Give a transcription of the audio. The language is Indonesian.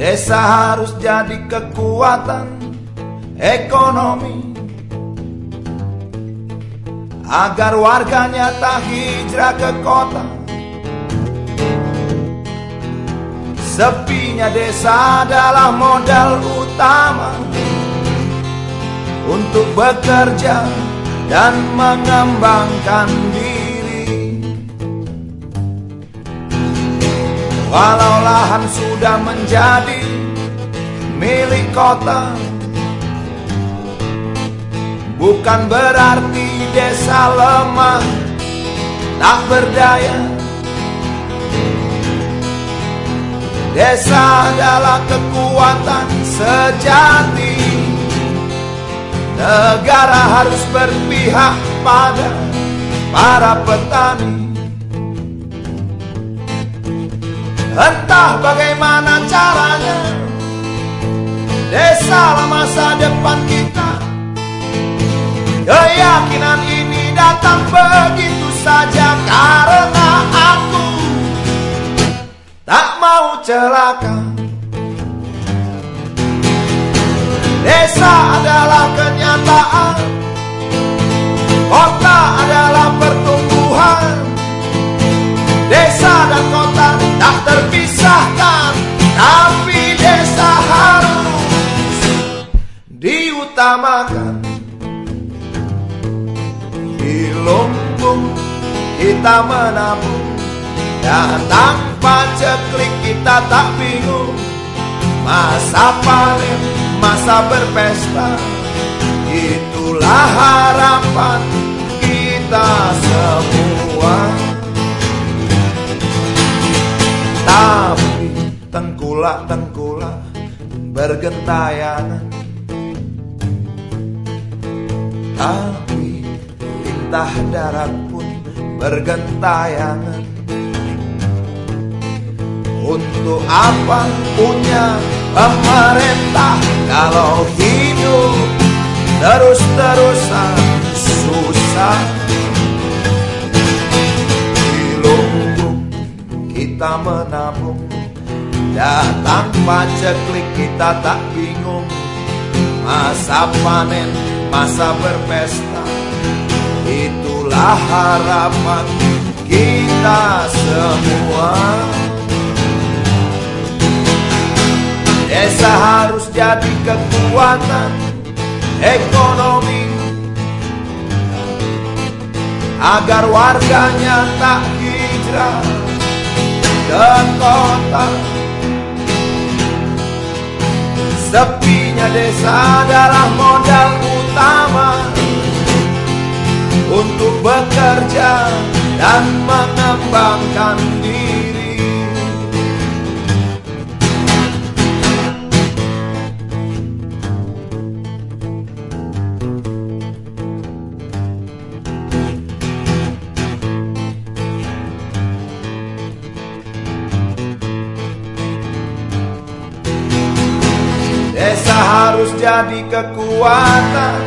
Desa harus jadi kekuatan ekonomi. Agar warganya tak hijrah ke kota. Sepinya desa adalah modal utama Untuk bekerja dan mengembangkan diri Walau lahan sudah menjadi milik kota Bukan berarti desa lemah Tak berdaya. Desa adalah kekuatan sejati. Negara harus berpihak pada para petani Entah bagaimana caranya Desa masa depan kita. Keyakinan ini datang begitu saja Karena aku tak mau celaka. Desa adalah kenyataan terpisahkan Tapi desa harus diutamakan. Di lumbung kita menabung Dan tanpa ceklik kita tak bingung. Masa panen, masa berpesta Itulah Tapi tengkulak-tengkulak bergentayangan. Tapi lintah darat pun bergentayangan. Untuk apa punya pemerintah Kalau hidup terus-terusan susah kita menabung. Dan tanpa ceklik kita tak bingung. Masa panen, masa berpesta. Itulah harapan kita semua. Desa harus jadi kekuatan ekonomi. Agar warganya tak hijrah ke kota. Sepinya desa adalah modal utama Untuk bekerja dan mengembangkan diri harus jadi kekuatan